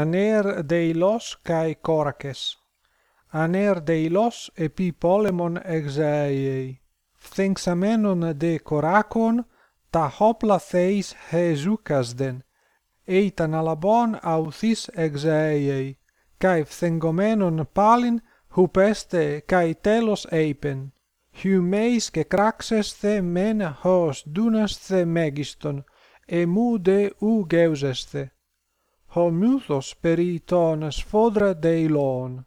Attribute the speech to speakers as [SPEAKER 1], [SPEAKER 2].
[SPEAKER 1] aner deilos kai korakes aner deilos epi polemon exaei. phthenxamenon de korakon ta hopla theis hesukasden eitan alabon authis exaei. kai phthengomenon palin hupeste kai telos eipen Hymeis και κράξες the μεν hos dunas megiston e εμού de u geuseste ho musos periton sfodra deilon